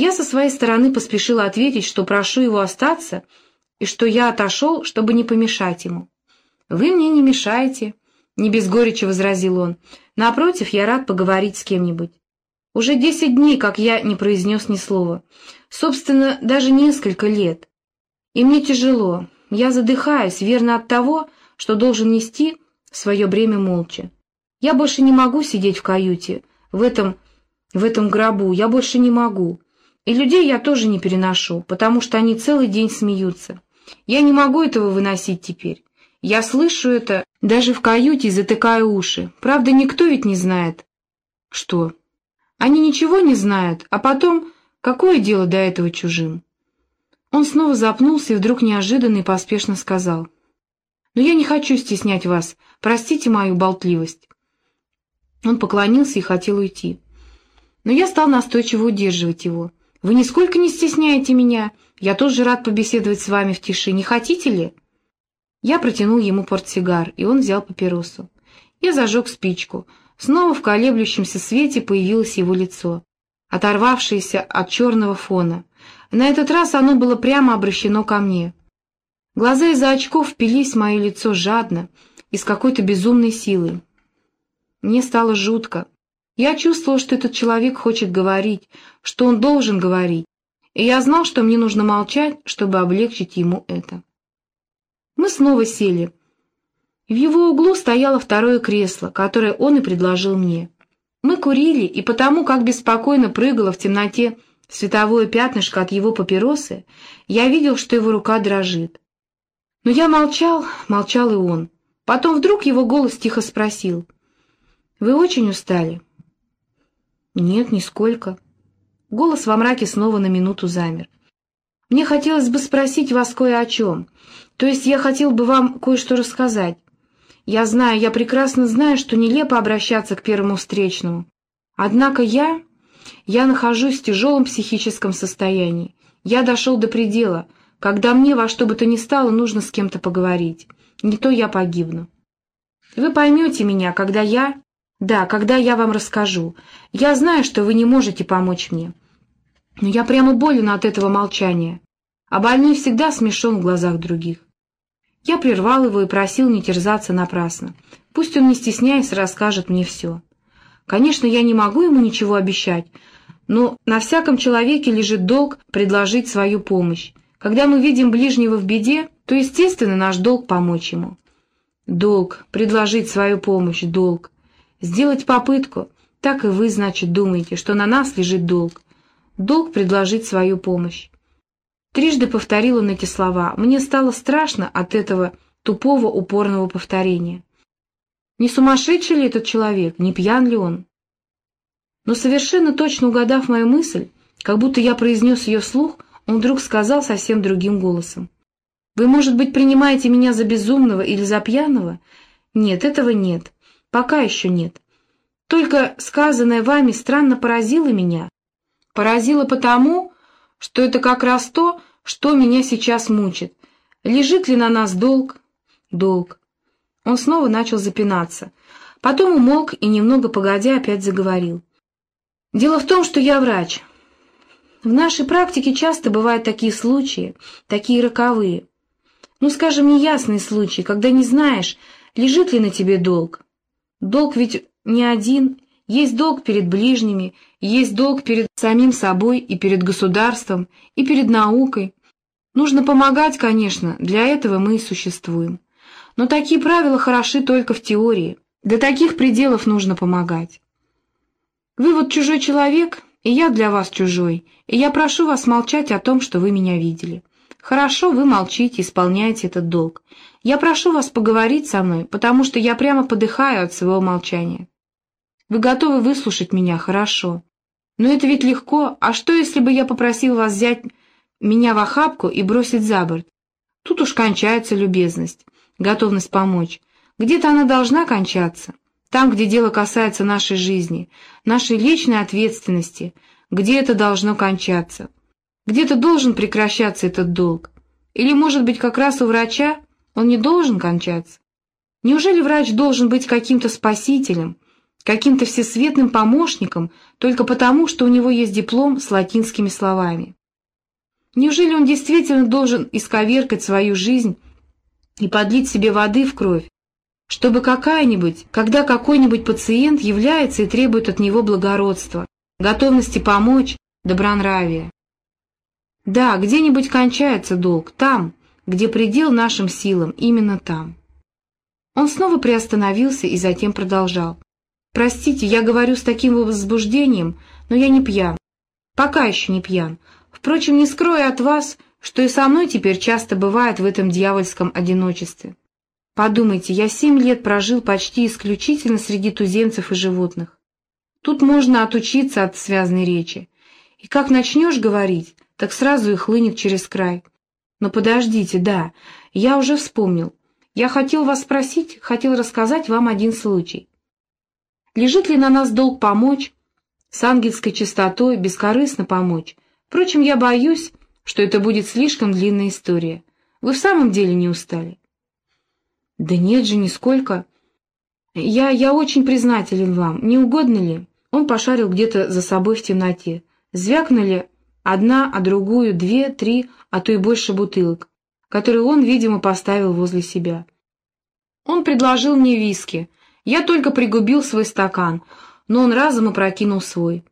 Я со своей стороны поспешила ответить, что прошу его остаться и что я отошел, чтобы не помешать ему. «Вы мне не мешаете», — не без горечи возразил он. «Напротив, я рад поговорить с кем-нибудь. Уже десять дней, как я не произнес ни слова. Собственно, даже несколько лет. И мне тяжело. Я задыхаюсь, верно от того, что должен нести свое бремя молча. Я больше не могу сидеть в каюте, в этом, в этом гробу, я больше не могу. И людей я тоже не переношу, потому что они целый день смеются. Я не могу этого выносить теперь. Я слышу это даже в каюте и затыкаю уши. Правда, никто ведь не знает. Что? Они ничего не знают, а потом, какое дело до этого чужим? Он снова запнулся и вдруг неожиданно и поспешно сказал. «Но я не хочу стеснять вас. Простите мою болтливость». Он поклонился и хотел уйти. Но я стал настойчиво удерживать его. «Вы нисколько не стесняете меня. Я тоже рад побеседовать с вами в тиши. Не хотите ли?» Я протянул ему портсигар, и он взял папиросу. Я зажег спичку. Снова в колеблющемся свете появилось его лицо, оторвавшееся от черного фона. На этот раз оно было прямо обращено ко мне. Глаза из-за очков впились в мое лицо жадно и с какой-то безумной силой. Мне стало жутко. Я чувствовал, что этот человек хочет говорить, что он должен говорить, и я знал, что мне нужно молчать, чтобы облегчить ему это. Мы снова сели. В его углу стояло второе кресло, которое он и предложил мне. Мы курили, и потому, как беспокойно прыгало в темноте световое пятнышко от его папиросы, я видел, что его рука дрожит. Но я молчал, молчал и он. Потом вдруг его голос тихо спросил. «Вы очень устали?» «Нет, нисколько». Голос во мраке снова на минуту замер. «Мне хотелось бы спросить вас кое о чем. То есть я хотел бы вам кое-что рассказать. Я знаю, я прекрасно знаю, что нелепо обращаться к первому встречному. Однако я... Я нахожусь в тяжелом психическом состоянии. Я дошел до предела, когда мне во что бы то ни стало нужно с кем-то поговорить. Не то я погибну. Вы поймете меня, когда я... Да, когда я вам расскажу. Я знаю, что вы не можете помочь мне. Но я прямо болен от этого молчания. А больной всегда смешон в глазах других. Я прервал его и просил не терзаться напрасно. Пусть он, не стесняясь, расскажет мне все. Конечно, я не могу ему ничего обещать, но на всяком человеке лежит долг предложить свою помощь. Когда мы видим ближнего в беде, то, естественно, наш долг помочь ему. Долг, предложить свою помощь, долг. Сделать попытку, так и вы, значит, думаете, что на нас лежит долг. Долг предложить свою помощь. Трижды повторил он эти слова. Мне стало страшно от этого тупого упорного повторения. Не сумасшедший ли этот человек, не пьян ли он? Но совершенно точно угадав мою мысль, как будто я произнес ее вслух, он вдруг сказал совсем другим голосом. «Вы, может быть, принимаете меня за безумного или за пьяного? Нет, этого нет. Пока еще нет. Только сказанное вами странно поразило меня. Поразило потому, что это как раз то, что меня сейчас мучит. Лежит ли на нас долг? Долг. Он снова начал запинаться. Потом умолк и, немного погодя, опять заговорил. Дело в том, что я врач. В нашей практике часто бывают такие случаи, такие роковые. Ну, скажем, неясные случаи, когда не знаешь, лежит ли на тебе долг. Долг ведь не один, есть долг перед ближними, есть долг перед самим собой и перед государством, и перед наукой. Нужно помогать, конечно, для этого мы и существуем. Но такие правила хороши только в теории. До таких пределов нужно помогать. Вы вот чужой человек, и я для вас чужой, и я прошу вас молчать о том, что вы меня видели. Хорошо, вы молчите, исполняете этот долг. Я прошу вас поговорить со мной, потому что я прямо подыхаю от своего молчания. Вы готовы выслушать меня, хорошо. Но это ведь легко, а что, если бы я попросил вас взять меня в охапку и бросить за борт? Тут уж кончается любезность, готовность помочь. Где-то она должна кончаться. Там, где дело касается нашей жизни, нашей личной ответственности, где это должно кончаться. Где-то должен прекращаться этот долг. Или, может быть, как раз у врача он не должен кончаться? Неужели врач должен быть каким-то спасителем, каким-то всесветным помощником только потому, что у него есть диплом с латинскими словами. Неужели он действительно должен исковеркать свою жизнь и подлить себе воды в кровь, чтобы какая-нибудь, когда какой-нибудь пациент является и требует от него благородства, готовности помочь, добронравия? Да, где-нибудь кончается долг, там, где предел нашим силам, именно там. Он снова приостановился и затем продолжал. «Простите, я говорю с таким возбуждением, но я не пьян. Пока еще не пьян. Впрочем, не скрою от вас, что и со мной теперь часто бывает в этом дьявольском одиночестве. Подумайте, я семь лет прожил почти исключительно среди туземцев и животных. Тут можно отучиться от связной речи. И как начнешь говорить, так сразу и хлынет через край. Но подождите, да, я уже вспомнил. Я хотел вас спросить, хотел рассказать вам один случай. Лежит ли на нас долг помочь, с ангельской чистотой, бескорыстно помочь? Впрочем, я боюсь, что это будет слишком длинная история. Вы в самом деле не устали? Да нет же, нисколько. Я, я очень признателен вам. Не угодно ли? Он пошарил где-то за собой в темноте. Звякнули одна, а другую две, три, а то и больше бутылок, которые он, видимо, поставил возле себя. Он предложил мне виски. Я только пригубил свой стакан, но он разом опрокинул свой.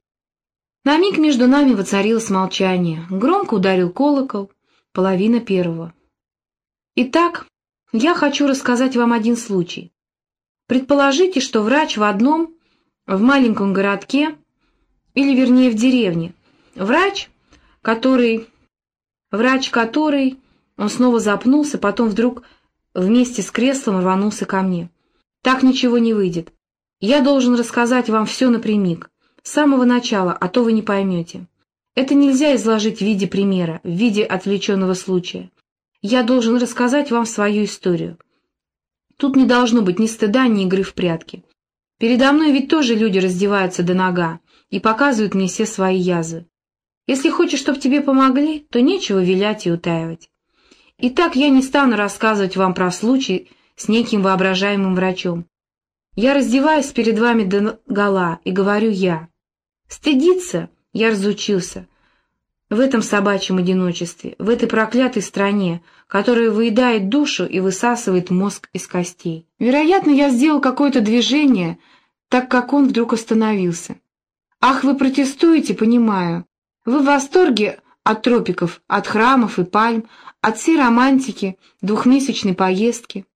На миг между нами воцарилось молчание. Громко ударил колокол, половина первого. Итак, я хочу рассказать вам один случай. Предположите, что врач в одном, в маленьком городке, или вернее в деревне, врач, который... Врач, который... Он снова запнулся, потом вдруг вместе с креслом рванулся ко мне. Так ничего не выйдет. Я должен рассказать вам все напрямик. С самого начала, а то вы не поймете. Это нельзя изложить в виде примера, в виде отвлеченного случая. Я должен рассказать вам свою историю. Тут не должно быть ни стыда, ни игры в прятки. Передо мной ведь тоже люди раздеваются до нога и показывают мне все свои язвы. Если хочешь, чтобы тебе помогли, то нечего вилять и утаивать. Итак, я не стану рассказывать вам про случай с неким воображаемым врачом. Я раздеваюсь перед вами до гола и говорю я. Стыдиться я разучился. В этом собачьем одиночестве, в этой проклятой стране, которая выедает душу и высасывает мозг из костей. Вероятно, я сделал какое-то движение, так как он вдруг остановился. «Ах, вы протестуете, понимаю. Вы в восторге от тропиков, от храмов и пальм, от всей романтики, двухмесячной поездки.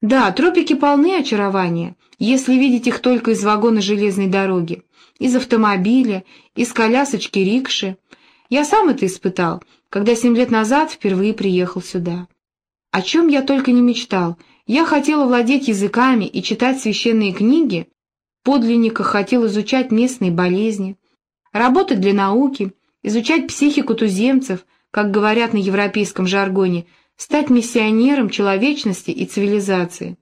Да, тропики полны очарования, если видеть их только из вагона железной дороги из автомобиля, из колясочки рикши. Я сам это испытал, когда семь лет назад впервые приехал сюда. О чем я только не мечтал. Я хотел владеть языками и читать священные книги, подлинниках хотел изучать местные болезни, работать для науки, изучать психику туземцев, как говорят на европейском жаргоне, стать миссионером человечности и цивилизации.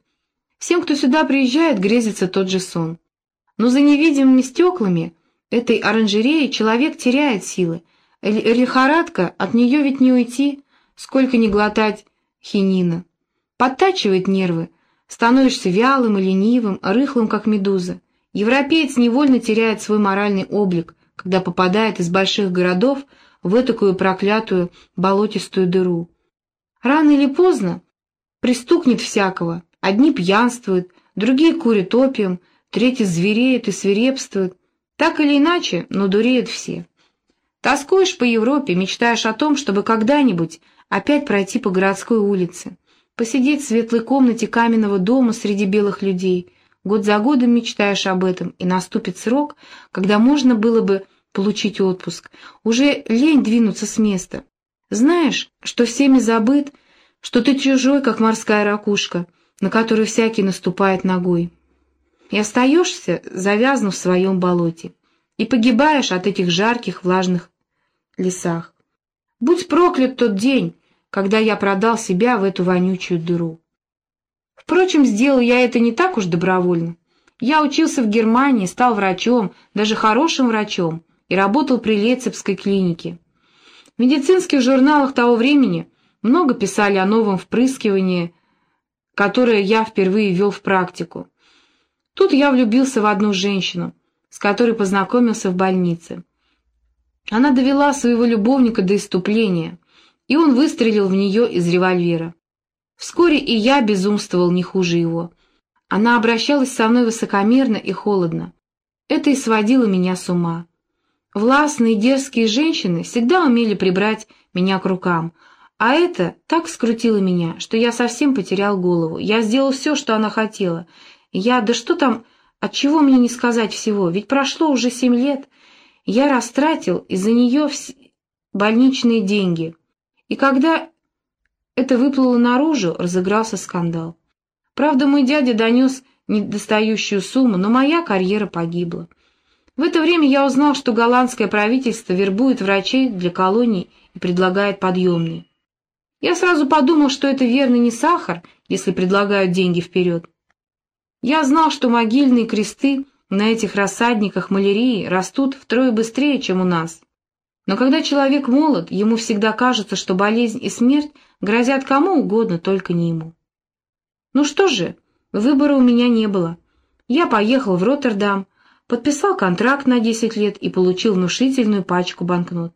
Всем, кто сюда приезжает, грезится тот же сон. Но за невидимыми стеклами этой оранжереи человек теряет силы. Лихорадка, от нее ведь не уйти, сколько не глотать хинина. Подтачивает нервы, становишься вялым и ленивым, рыхлым, как медуза. Европеец невольно теряет свой моральный облик, когда попадает из больших городов в этакую проклятую болотистую дыру. Рано или поздно пристукнет всякого. Одни пьянствуют, другие курят опиум, третий звереет и свирепствует. Так или иначе, но дуреют все. Тоскуешь по Европе, мечтаешь о том, чтобы когда-нибудь опять пройти по городской улице, посидеть в светлой комнате каменного дома среди белых людей. Год за годом мечтаешь об этом, и наступит срок, когда можно было бы получить отпуск. Уже лень двинуться с места. Знаешь, что всеми забыт, что ты чужой, как морская ракушка, на которую всякий наступает ногой и остаешься, завязнув в своем болоте, и погибаешь от этих жарких влажных лесах. Будь проклят тот день, когда я продал себя в эту вонючую дыру. Впрочем, сделал я это не так уж добровольно. Я учился в Германии, стал врачом, даже хорошим врачом, и работал при Лейцепской клинике. В медицинских журналах того времени много писали о новом впрыскивании, которое я впервые ввел в практику. Тут я влюбился в одну женщину, с которой познакомился в больнице. Она довела своего любовника до иступления, и он выстрелил в нее из револьвера. Вскоре и я безумствовал не хуже его. Она обращалась со мной высокомерно и холодно. Это и сводило меня с ума. Властные дерзкие женщины всегда умели прибрать меня к рукам, а это так скрутило меня, что я совсем потерял голову. Я сделал все, что она хотела. Я, да что там, от чего мне не сказать всего, ведь прошло уже семь лет. Я растратил из-за нее вс... больничные деньги. И когда это выплыло наружу, разыгрался скандал. Правда, мой дядя донес недостающую сумму, но моя карьера погибла. В это время я узнал, что голландское правительство вербует врачей для колоний и предлагает подъемные. Я сразу подумал, что это верно не сахар, если предлагают деньги вперед. Я знал, что могильные кресты на этих рассадниках малярии растут втрое быстрее, чем у нас. Но когда человек молод, ему всегда кажется, что болезнь и смерть грозят кому угодно, только не ему. Ну что же, выбора у меня не было. Я поехал в Роттердам, подписал контракт на 10 лет и получил внушительную пачку банкнот.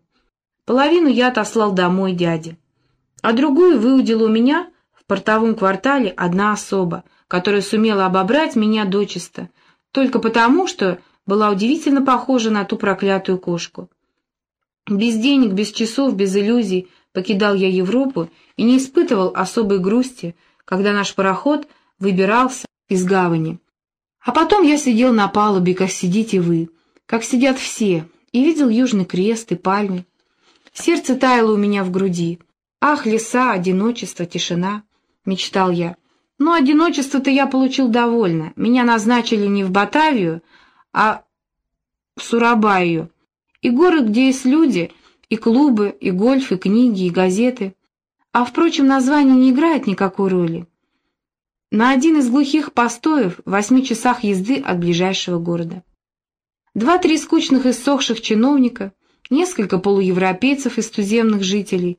Половину я отослал домой дяде, а другую выудила у меня в портовом квартале одна особа, которая сумела обобрать меня дочисто, только потому, что была удивительно похожа на ту проклятую кошку. Без денег, без часов, без иллюзий покидал я Европу и не испытывал особой грусти, когда наш пароход выбирался из гавани. А потом я сидел на палубе, как сидите вы, как сидят все, и видел Южный Крест и пальмы. Сердце таяло у меня в груди. Ах, леса, одиночество, тишина, мечтал я. Но одиночество-то я получил довольно. Меня назначили не в Батавию, а в Сурабаю. И город, где есть люди, и клубы, и гольф, и книги, и газеты. А, впрочем, название не играет никакой роли на один из глухих постоев в восьми часах езды от ближайшего города. Два-три скучных и иссохших чиновника, несколько полуевропейцев из туземных жителей.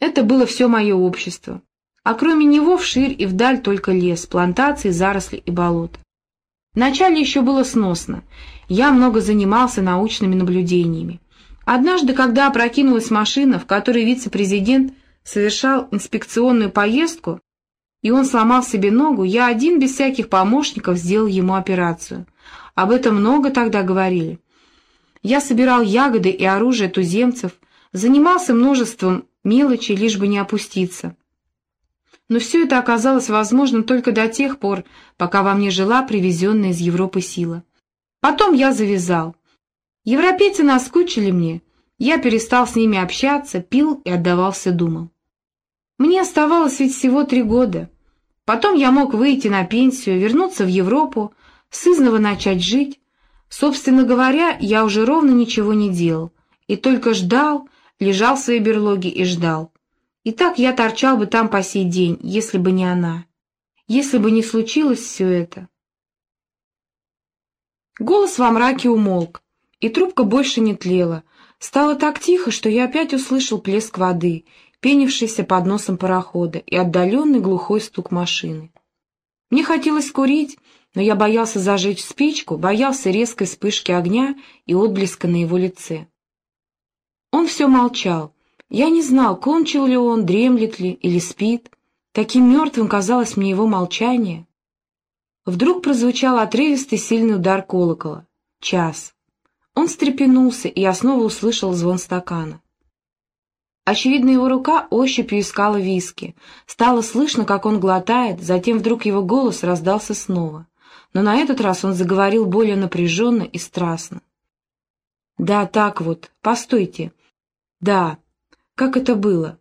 Это было все мое общество. А кроме него вширь и вдаль только лес, плантации, заросли и болота. Вначале еще было сносно. Я много занимался научными наблюдениями. Однажды, когда опрокинулась машина, в которой вице-президент совершал инспекционную поездку, и он сломал себе ногу, я один без всяких помощников сделал ему операцию. Об этом много тогда говорили. Я собирал ягоды и оружие туземцев, занимался множеством мелочей, лишь бы не опуститься. Но все это оказалось возможным только до тех пор, пока во мне жила привезенная из Европы сила. Потом я завязал. Европейцы наскучили мне, я перестал с ними общаться, пил и отдавался думам. Мне оставалось ведь всего три года. Потом я мог выйти на пенсию, вернуться в Европу, сызново начать жить. Собственно говоря, я уже ровно ничего не делал, и только ждал, лежал в своей берлоге и ждал. И так я торчал бы там по сей день, если бы не она. Если бы не случилось все это. Голос во мраке умолк, и трубка больше не тлела. Стало так тихо, что я опять услышал плеск воды пенившийся под носом парохода и отдаленный глухой стук машины. Мне хотелось курить, но я боялся зажечь спичку, боялся резкой вспышки огня и отблеска на его лице. Он все молчал. Я не знал, кончил ли он, дремлет ли или спит. Таким мертвым казалось мне его молчание. Вдруг прозвучал отрывистый сильный удар колокола. Час. Он встрепенулся, и снова услышал звон стакана. Очевидно, его рука ощупью искала виски. Стало слышно, как он глотает, затем вдруг его голос раздался снова. Но на этот раз он заговорил более напряженно и страстно. «Да, так вот, постойте. Да, как это было?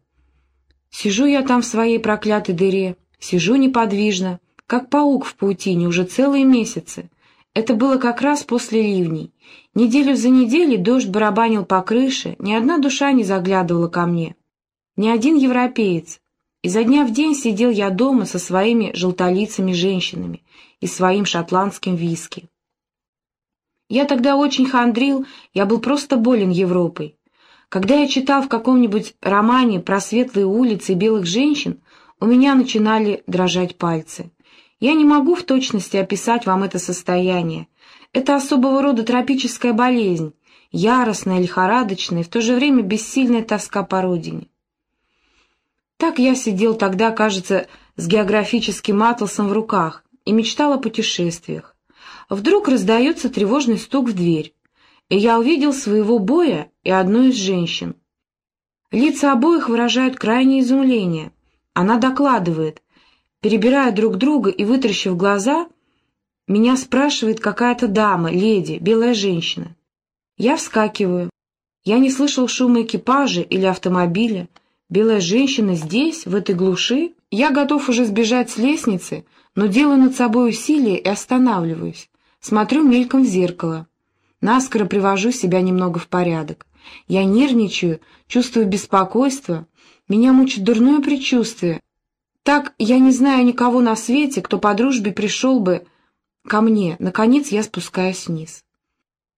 Сижу я там в своей проклятой дыре, сижу неподвижно, как паук в паутине уже целые месяцы. Это было как раз после ливней. Неделю за неделей дождь барабанил по крыше, ни одна душа не заглядывала ко мне. Ни один европеец. Изо дня в день сидел я дома со своими желтолицами женщинами и своим шотландским виски. Я тогда очень хандрил, я был просто болен Европой. Когда я читал в каком-нибудь романе про светлые улицы и белых женщин, у меня начинали дрожать пальцы. Я не могу в точности описать вам это состояние. Это особого рода тропическая болезнь, яростная, лихорадочная в то же время бессильная тоска по родине. Так я сидел тогда, кажется, с географическим атласом в руках и мечтал о путешествиях. Вдруг раздается тревожный стук в дверь, и я увидел своего боя и одну из женщин. Лица обоих выражают крайнее изумление. Она докладывает, перебирая друг друга и вытрящив глаза, меня спрашивает какая-то дама, леди, белая женщина. Я вскакиваю. Я не слышал шума экипажа или автомобиля. Белая женщина здесь, в этой глуши. Я готов уже сбежать с лестницы, но делаю над собой усилие и останавливаюсь. Смотрю мельком в зеркало. Наскоро привожу себя немного в порядок. Я нервничаю, чувствую беспокойство. Меня мучит дурное предчувствие. Так я не знаю никого на свете, кто по дружбе пришел бы ко мне. Наконец я спускаюсь вниз.